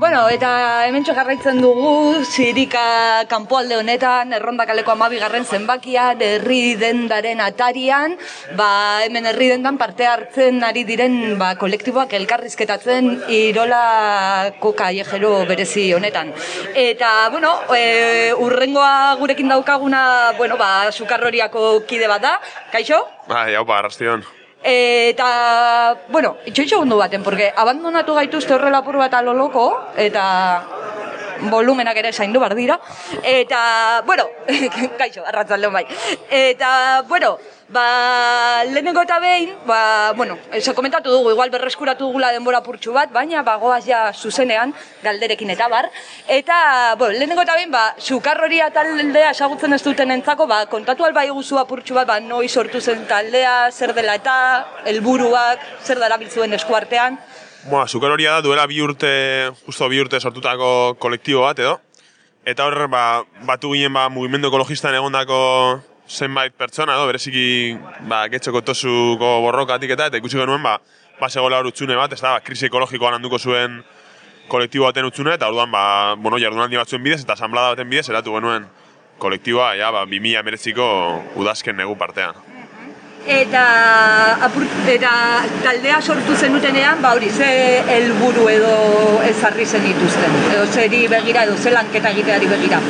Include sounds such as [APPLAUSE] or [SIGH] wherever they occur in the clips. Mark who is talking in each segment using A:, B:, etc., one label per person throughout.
A: Bueno, eta hemen jarraitzen dugu, zirika kanpoalde honetan, errondakaleko amabigarren zenbakia, herri dendaren atarian, ba, hemen herri dendan parte hartzen ari diren ba, kolektiboak elkarrizketatzen irolako kaiejero berezi honetan. Eta, bueno, e, urrengoa gurekin daukaguna, bueno, ba, sukarroriako kide bat da, kaixo?
B: Ba, jau, ba, arrastion.
A: Eta, bueno, itxo gundu baten, porque abandonatu gaituzte horrela apur bat aloloko, eta volumenak ere zaindu bar dira. Eta, bueno, [LAUGHS] kaixo, arratzaldeon bai. Eta, bueno, ba, lehenengo eta behin, ba, bueno, eso komentatu dugu, igual berreskuratu dugula denbora purtsu bat, baina bagoaz ja zuzenean, galderekin eta bar. Eta, bueno, lehenengo eta behin, ba, sukarroria taldea esagutzen ez duten entzako, ba, kontatu alba iguzu apurtxu bat, ba, noi sortu zen taldea, zer dela eta, helburuak, zer dara biltzuen eskuartean.
B: Boa, zukar horia da duela bi urte, justo bi urte sortutako kolektibo bat edo. Eta hor, ba, batu ginen ba, mugimendu ekologistan egondako zenbait pertsona edo, bereziki ba, getxoko tosuko borrokatik eta, eta ikusi genuen, ba, ba segoela hor utxune bat, ez da, ba, krisi ekologikoan handuko zuen kolektibo baten utxune, eta orduan, ba, bueno, jardunaldi batzuen bidez, eta asamblada baten bidez, eratu genuen kolektiboa, ja, ba, 2000 mereziko udazken negu partean.
A: Eta, apur, eta taldea sortu zenutenean, ba hori, ze helburu edo ezarri zen dituzten? Edo zeri begira, edo ze lanketa egiteari begira?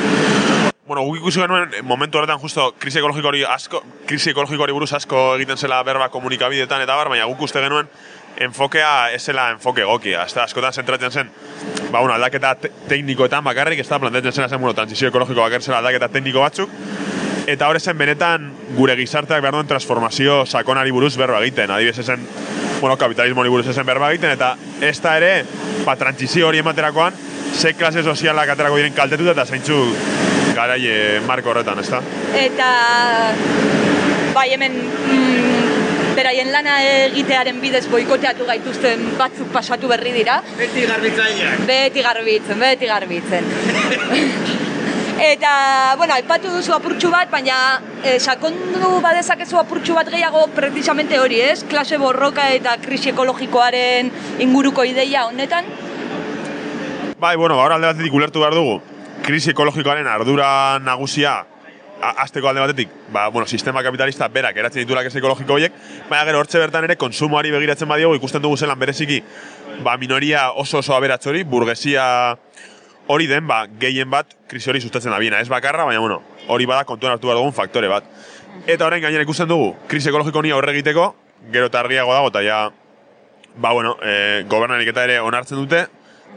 B: Bueno, guk ikusi genuen, momentu horretan justo, krisi ekologiko hori asko, krisi ekologiko hori buruz asko egiten zela berba komunikabideetan eta bar, baina guk uste genuen, enfokea esela enfoke egokia. Ez askotan zentratzen zen, ba, bueno, aldaketa te teknikoetan bakarrik, ez da, plantetzen zena zen, bueno, transizio ekologiko bakarrik zela aldaketa tekniko batzuk, eta hori zen benetan gure gizarteak behar duen transformazio sakonari buruz berba egiten. Adibidez ezen, bueno, kapitalismo buruz ezen berba egiten, eta ez da ere, ba, trantzizio hori ematerakoan, ze klase sozialak aterako diren kaltetuta eta zeintzu garai marko horretan, ez da?
A: Eta, bai hemen, mm, beraien lana egitearen bidez boikoteatu gaituzten batzuk pasatu berri dira.
C: Beti garbitzaileak.
A: Beti garbitzen, beti garbitzen. [LAUGHS] Eta, bueno, aipatu duzu apurtxu bat, baina e, sakondu badezakezu apurtxu bat gehiago precisamente hori, ez? Klase borroka eta krisi ekologikoaren inguruko ideia honetan?
B: Bai, bueno, gaur alde batetik ulertu behar dugu, krisi ekologikoaren ardura nagusia azteko alde batetik, ba, bueno, sistema kapitalista berak eratzen ditulak ez ekologiko horiek, baina gero hortxe bertan ere konsumoari begiratzen badiogu ikusten dugu zelan bereziki ba, minoria oso oso aberatzori, burgesia hori den, ba, gehien bat, krisi hori sustatzen da biena. Ez bakarra, baina, bueno, hori bada kontuan hartu behar dugun faktore bat. Eta orain gainera ikusten dugu, krisi ekologiko ni aurre egiteko, gero eta argiago dago, eta ja, ba, bueno, e, gobernarik eta ere onartzen dute,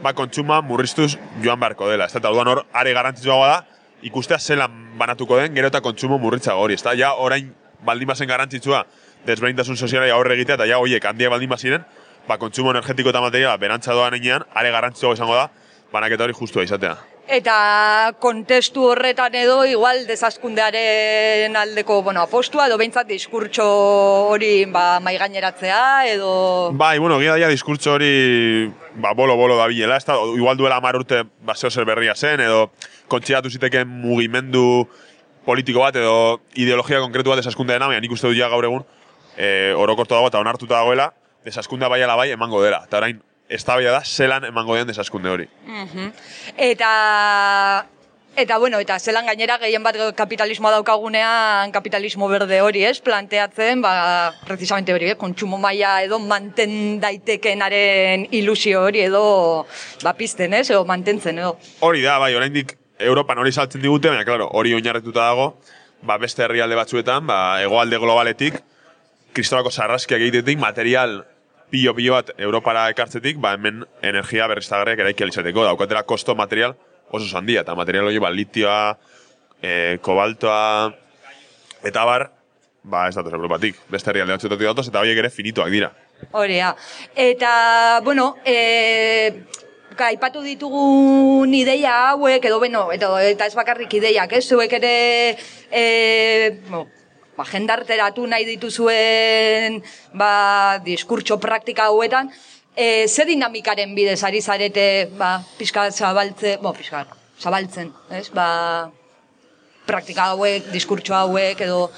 B: ba, kontsuma murriztuz joan beharko dela. Ez da, orduan hor, are garantitzuagoa da, ikustea zelan banatuko den, gero eta kontsumo murritza hori. Ez da, ja, orain baldin bazen garantitzua, desberdintasun sozialai aurre egitea, eta ja, hoiek handiak baldin baziren, ba, kontsumo energetiko eta materiala berantza doan enean, are garantitzuago izango da, banaketa hori justua izatea.
A: Eta kontestu horretan edo igual desazkundearen aldeko bueno, apostua edo behintzat diskurtso hori ba, maigaineratzea edo...
B: Bai, bueno, gira daia diskurtso hori ba, bolo-bolo da bilela, ez da, igual duela amar urte ba, zer berria zen edo kontxeatu ziteken mugimendu politiko bat edo ideologia konkretu bat desazkundearen baina nik uste dut ja gaur egun e, orokortu dago eta onartuta dagoela desaskundea bai ala bai emango dela. Eta orain, eztabaida da zelan emango den desaskunde hori.
A: Mm Eta Eta bueno, eta zelan gainera gehien bat kapitalismoa daukagunean kapitalismo berde hori, ez? Planteatzen, ba, precisamente hori, eh? kontsumo maila edo manten daitekenaren ilusio hori edo ba pizten, ez? Edo mantentzen edo.
B: Hori da, bai, oraindik Europan hori saltzen digute, baina claro, hori oinarretuta dago, ba beste herrialde batzuetan, ba hegoalde globaletik kristolako sarraskiak egitetik material pilo-pilo bat Europara ekartzetik, ba hemen energia berriztagarriak eraiki alizateko. Daukatera kosto material oso zandia, eta material hori ba litioa, e, kobaltoa, eta bar, ba ez datoz Europatik. Beste herrialde batzuetatik datoz, eta horiek ere finituak dira.
A: Horea. Eta, bueno, e, aipatu ditugun ideia hauek, edo, bueno, edo, eta ez bakarrik ideiak, ez? Zuek ere, e, bueno, ba, jendarteratu nahi dituzuen ba, diskurtso praktika hauetan, e, ze dinamikaren bidez ari zarete ba, pixka zabaltze, bo, pixka, zabaltzen, ez? Ba, praktika hauek, diskurtso hauek, edo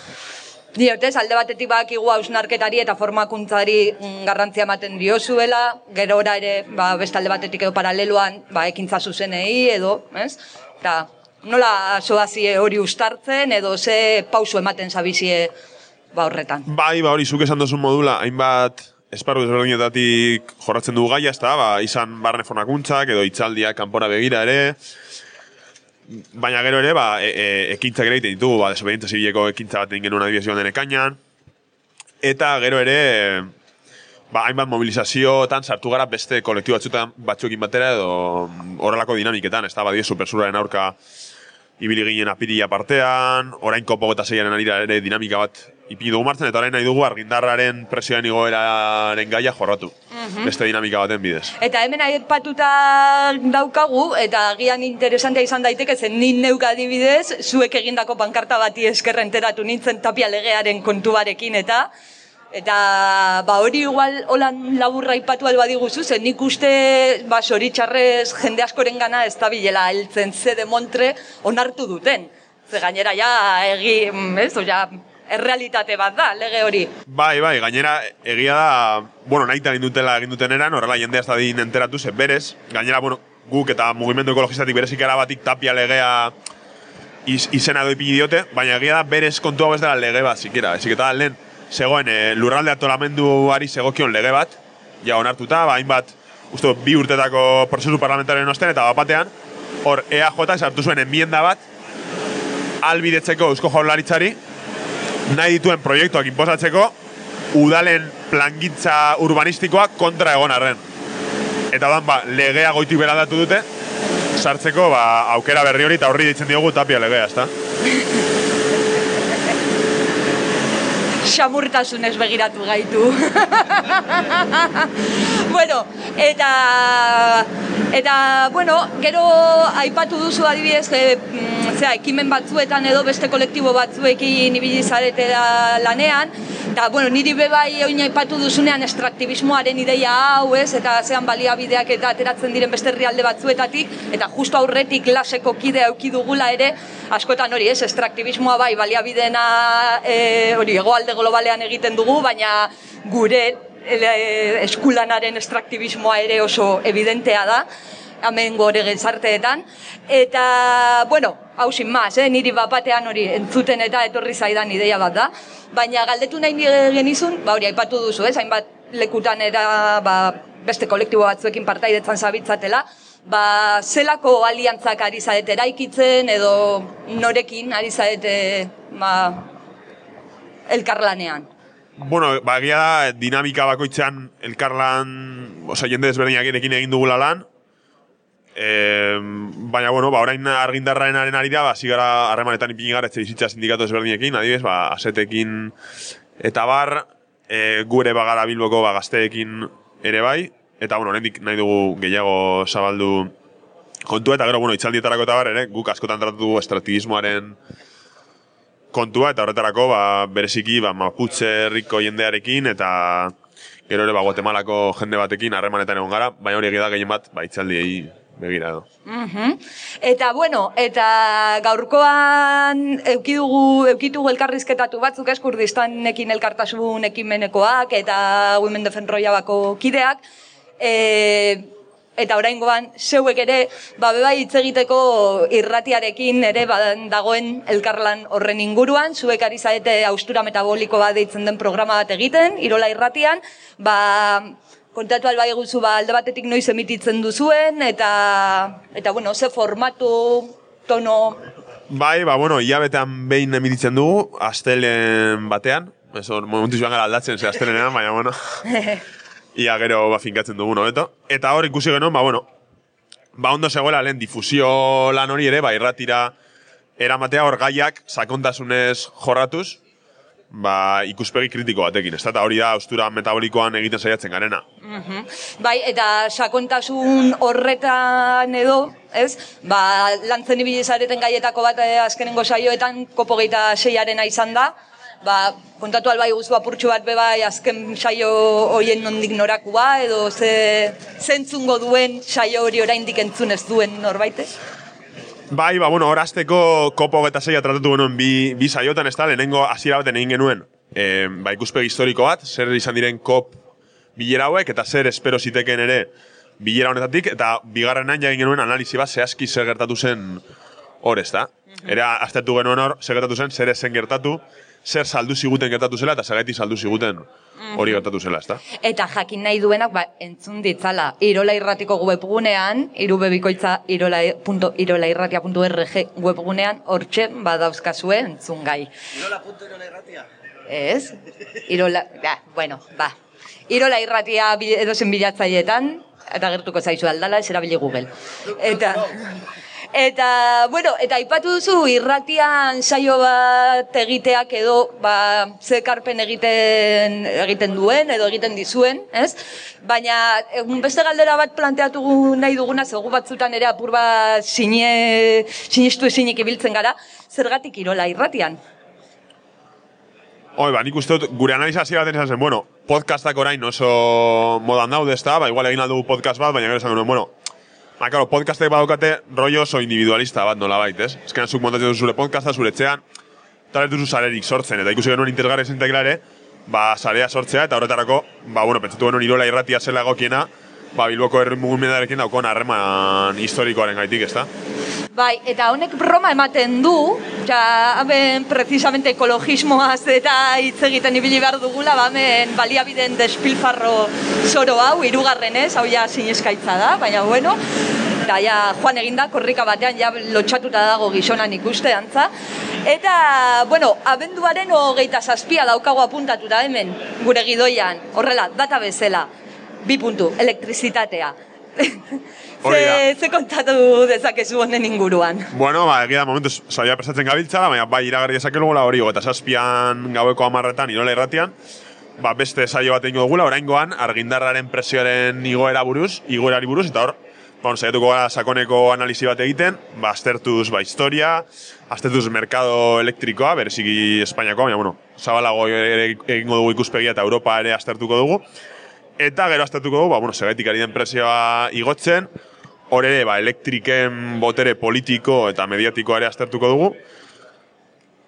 A: Diotez, alde batetik bakigu hausnarketari eta formakuntzari mm, garrantzia ematen diozuela, gerora ere, ba, beste alde batetik edo paraleloan, ba, ekintza zuzenei edo, ez? Eta, nola soazie hori ustartzen edo ze pauso ematen zabizie ba horretan.
B: Bai, ba hori zuk esan duzun modula, hainbat esparru desberdinetatik jorratzen dugu gaia, ezta, ba, izan barne formakuntzak edo itzaldiak kanpora begira ere, baina gero ere, ba, e, e, ekintzak ere egiten ditugu, ba, desobedientza zibileko ekintza bat egin genuen adibidez joan den ekainan, eta gero ere, ba, hainbat mobilizazioetan sartu gara beste kolektibo batzuetan batzuekin batera edo horrelako dinamiketan, ez da, badie supersuraren aurka ibili ginen apirila partean, orain kopo eta zeiaren arira ere dinamika bat ipini dugu martzen, eta orain nahi dugu argindarraren presioen igoeraren gaia jorratu. Beste dinamika baten bidez.
A: Eta hemen aipatuta daukagu, eta agian interesantea izan daiteke, zen nin neuk adibidez, zuek egindako pankarta bati esker enteratu nintzen tapia legearen kontuarekin eta Eta ba hori igual holan laburra ipatu alba diguzu, zen nik uste ba soritxarrez jende askoren gana ez da bilela heltzen ze de montre onartu duten. Ze gainera ja egi, ez, ja, errealitate bat da, lege hori.
B: Bai, bai, gainera egia da, bueno, nahi egin dutela egin eran, horrela jendea ez da din enteratu zen berez. Gainera, bueno, guk eta mugimendu ekologistatik berezik batik tapia legea iz, izena doipi diote, baina egia da berez kontu hau ez dela lege bat, zikera. Ezik eta lehen, zegoen e, lurralde atolamenduari zegokion lege bat, ja onartuta, ba, hainbat, uste, bi urtetako prozesu parlamentarioen osten, eta bapatean, hor EAJ esartu zuen enmienda bat, albidetzeko eusko jaularitzari, nahi dituen proiektuak inposatzeko, udalen plangintza urbanistikoa kontra egon arren. Eta dan, ba, legea goitik beraldatu dute, sartzeko ba, aukera berri hori eta horri ditzen diogu tapia legea, ezta?
A: Xamurtasunez begiratu gaitu. [LAUGHS] bueno, eta eta bueno, gero aipatu duzu adibidez e, zera, ekimen batzuetan edo beste kolektibo batzuekin ibili zarete da lanean, eta bueno, niri bebai oin aipatu duzunean estraktibismoaren ideia hau ez, eta zean baliabideak eta ateratzen diren beste herrialde batzuetatik, eta justo aurretik laseko kide auki dugula ere, askotan hori ez, estraktibismoa bai baliabidena e, hori egoalde globalean egiten dugu, baina gure e, eskulanaren estraktibismoa ere oso evidentea da, hemen gore gizarteetan. Eta, bueno, hau sin maz, eh? niri bapatean hori entzuten eta etorri zaidan ideia bat da. Baina galdetu nahi genizun, ba hori aipatu duzu, eh? hainbat lekutan era ba, beste kolektibo batzuekin partaidetzan zabitzatela, ba, zelako aliantzak ari zaete eraikitzen edo norekin ari zaete ba, elkarlanean.
B: Bueno, ba, da, dinamika bakoitzean elkarlan, oza, jende desberdinak egin dugula lan, E, baina, bueno, ba, orain argindarraren arira, ba, zigara harremanetan ipini gara etxe bizitza sindikatu ezberdinekin, adibes, ba, asetekin eta bar, e, gure bagara bilboko ba, gazteekin ere bai, eta, bueno, oraindik nahi dugu gehiago zabaldu kontu eta gero, bueno, itxaldietarako eta bar, ere, guk askotan tratu estrategismoaren kontua, eta horretarako, ba, bereziki, ba, maputze riko jendearekin, eta gero ere, ba, Guatemalako jende batekin harremanetan egon gara, baina hori da gehien bat, ba, itxaldiei begira edo.
A: Eta bueno, eta gaurkoan eukidugu, eukitugu elkarrizketatu batzuk ez Kurdistanekin elkartasun ekimenekoak eta Women Defend bako kideak. E, eta oraingoan zeuek ere, ba bebai hitz egiteko irratiarekin ere ba, dagoen elkarlan horren inguruan, zuek ari zaete austura metaboliko bat deitzen den programa bat egiten, irola irratian, ba kontatu alba eguzu ba, alde batetik noiz emititzen duzuen, eta, eta bueno, ze formatu, tono...
B: Bai, ba, bueno, betean behin emititzen dugu, astelen batean, ez hor, momentu joan gara aldatzen, ze astelenean, baina, bueno, [LAUGHS] ia gero ba, finkatzen dugu, no, Eta hor ikusi genuen, ba, bueno, ba, ondo zegoela lehen difusio lan hori ere, ba, irratira eramatea hor gaiak sakontasunez jorratuz, ba, ikuspegi kritiko batekin, ez da, hori da, austura metabolikoan egiten saiatzen garena.
A: Mm Bai, eta sakontasun horretan edo, ez, ba, lantzen ibili zareten gaietako bat eh, azkenengo saioetan, kopo geita seiaren izan da, ba, kontatu albai guztu apurtxo bat bebai azken saio hoien nondik norakua, edo ze zentzungo duen saio hori oraindik entzun ez duen norbaite?
B: Bai, ba, bueno, horazteko kopo eta zeia tratatu genuen bi, bi saiotan, ez da, lehenengo hasiera baten egin genuen, e, ba, ikuspegi historiko bat, zer izan diren kop bilera hauek, eta zer espero ziteken ere bilera honetatik, eta bigarrenan ja egin genuen analizi bat zehazki zer gertatu zen hor, ez da. Era, aztertu genuen hor, zer gertatu zen, zer esen gertatu, zer saldu ziguten gertatu zela, eta zergaiti saldu ziguten hori gertatu zela, ez da.
A: Eta jakin nahi duenak, ba, entzun ditzala, irola irratiko webgunean, irubebikoitza irolairratia.org webgunean, hortxe, badauzkazue entzun gai.
C: Irola.irola
A: Ez? Irola, ja, bueno, ba. Irola irratia edozen bilatzailetan, eta gertuko zaizu aldala, ez erabili Google. Eta, eta, bueno, eta aipatu duzu irratian saio bat egiteak edo, ba, zekarpen egiten, egiten duen, edo egiten dizuen, ez? Baina, egun beste galdera bat planteatu nahi duguna, zegu batzutan ere apur bat sine, sinistu ezinik ibiltzen gara, zergatik irola irratian?
B: Hoi, ba, nik uste dut, gure analizazio izan zen, bueno, podcastak orain oso modan daude, ez da, ba, igual egin aldugu podcast bat, baina gero esan bueno, ba, karo, podcastek badaukate rollo oso individualista bat nola bait, ez? Ezkenan zuk montatzen duzu zure podcasta, zure etxean, eta ez duzu sarerik sortzen, eta ikusi genuen interesgarri zintekla ere, ba, sarea sortzea, eta horretarako, ba, bueno, pentsatu genuen irola irratia zela egokiena, ba, Bilboko herri mugimendarekin daukon harreman historikoaren gaitik, ez da?
A: Bai, eta honek broma ematen du, ja, hemen precisamente ekologismoaz eta hitz egiten ibili behar dugula, ba, hemen baliabiden despilfarro zoro hau, irugarrenez, hau ja sineskaitza da, baina bueno, eta ja joan eginda, korrika batean ja lotxatuta dago gizonan ikuste antza. Eta, bueno, abenduaren hogeita zazpia daukago apuntatuta hemen, gure gidoian, horrela, data bezala, bi puntu, elektrizitatea. [LAUGHS] Ze, ze kontatu dezakezu honen inguruan.
B: Bueno, ba, egia da momentuz saia prestatzen gabiltzala, baina bai iragarri dezakelugola hori, eta zazpian gaueko amarretan irola irratian, ba, beste saio bat egingo dugula, oraingoan argindarraren presioaren igoera buruz, igoerari buruz, eta hor, ba, saiatuko gara sakoneko analisi bat egiten, ba, aztertuz, ba, historia, aztertuz merkado elektrikoa, bereziki Espainiakoa, baina, bueno, zabalago egingo dugu ikuspegia eta Europa ere aztertuko dugu. Eta gero aztertuko dugu, ba, bueno, segaitik ari den presioa igotzen, hor ere, ba, elektriken botere politiko eta mediatikoa ere aztertuko dugu.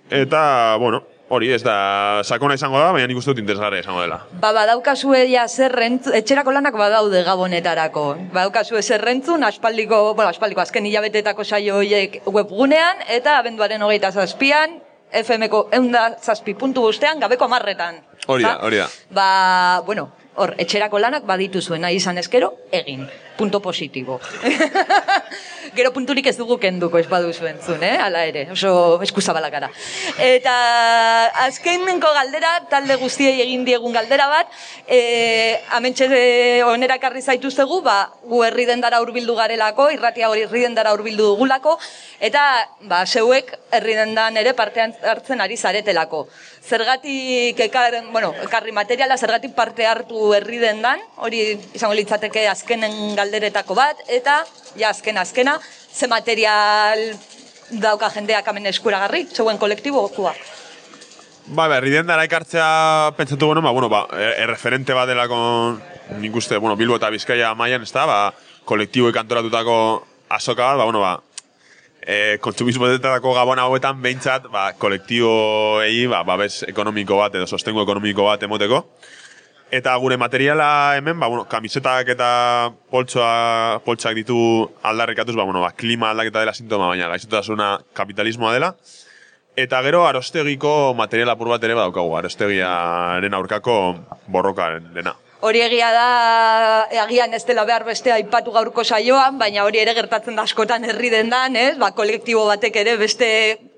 B: Eta, bueno, hori ez da sakona izango da, baina nik uste dut interesgarria izango dela.
A: Ba, badaukazue ja zerrentz, etxerako lanak badaude gabonetarako. Badaukazue zerrentzun, aspaldiko, bueno, aspaldiko azken hilabetetako saio horiek webgunean, eta abenduaren hogeita zazpian, FM-ko eunda zazpi puntu bustean, gabeko amarretan.
B: Hori da,
A: Ba?
B: hori da.
A: Ba, bueno, hor, etxerako lanak baditu zuen, nahi izan ezkero, egin. Punto positibo. [LAUGHS] Gero punturik ez dugu kenduko ez badu zuen zuen, eh? Ala ere, oso eskuzabalak gara. Eta azkenenko galdera, talde guztiei egin diegun galdera bat, e, amentxe onera ekarri zaituztegu, ba, gu herri dendara hurbildu garelako, irratia hori herri dendara hurbildu dugulako, eta ba, zeuek herri dendan ere parte hartzen ari zaretelako. Zergatik ekar, bueno, ekarri materiala, zergatik parte hartu herri dendan, hori izango litzateke azkenen galderetako bat, eta ja azken azkena, ze material dauka jendeak hemen eskuragarri, zeuen kolektibokua.
B: Ba, berri den dara ekartzea pentsatu guen, ba, bueno, ba, e- erreferente bat delako, nik uste, bueno, Bilbo eta Bizkaia mailan, ez da, ba, kolektiboek antolatutako azoka bat, ba, bueno, ba, e, kontsumismoetetako gabon hauetan behintzat, ba, kolektiboei, ba, babes ekonomiko bat edo sostengu ekonomiko bat emoteko. Eta gure materiala hemen, ba, bueno, kamisetak eta poltsoa, poltsak ditu aldarrikatuz, ba, bueno, ba, klima aldaketa dela sintoma, baina gaixotasuna kapitalismoa dela. Eta gero arostegiko material apur bat ere badaukagu, arostegiaren aurkako borrokaren dena.
A: Hori egia da, agian ez dela behar beste aipatu gaurko saioan, baina hori ere gertatzen da askotan herri dendan, ez? Ba, kolektibo batek ere beste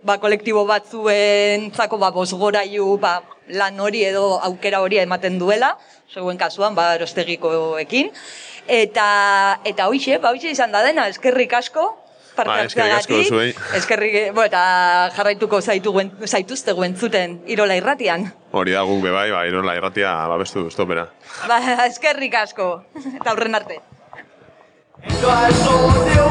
A: ba, kolektibo batzuen zako ba, bosgoraiu ba, lan hori edo aukera hori ematen duela, zeuen kasuan, ba, erostegikoekin. Eta, eta hoixe, ba, hoixe izan da dena, eskerrik asko, parte
B: Ba, eskerrik asko zuei.
A: Eskerrik, bo, eta jarraituko zaitu, zaituzte guentzuten irola irratian.
B: Hori da guk be bai, ba, irola irratia babestu stopera.
A: Ba, eskerrik asko. Eta aurren arte.
C: Esto es odio